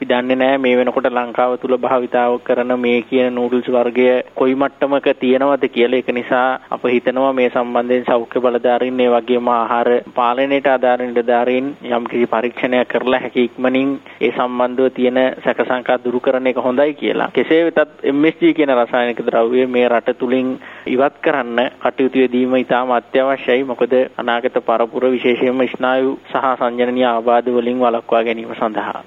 අපි දන්නේ නැහැ මේ වෙනකොට ලංකාව තුල භාවිතාව කරන මේ කියන නූඩල්ස් වර්ගය කොයි මට්ටමක තියෙනවද කියලා. ඒක නිසා අප හිතනවා මේ සම්බන්ධයෙන් සෞඛ්‍ය බලධාරීන් ඒ වගේම ආහාර පාලනයට අදාළ නිලධාරීන් යම් කිසි පරීක්ෂණයක් කරලා හැකි ඉක්මනින් ඒ සම්බන්ධව තියෙන සැක සංකා දුරු කරන එක හොඳයි කියලා. කෙසේ වෙතත් MSG කියන රසායනික ද්‍රව්‍ය මේ රට තුලින් ඉවත් කරන්න කටයුතු යෙදීම ඉතාම අත්‍යවශ්‍යයි. මොකද අනාගත පරපුර විශේෂයෙන්ම ස්නායු සහ සංජනනීය ආබාධ වලින් වළක්වා ගැනීම සඳහා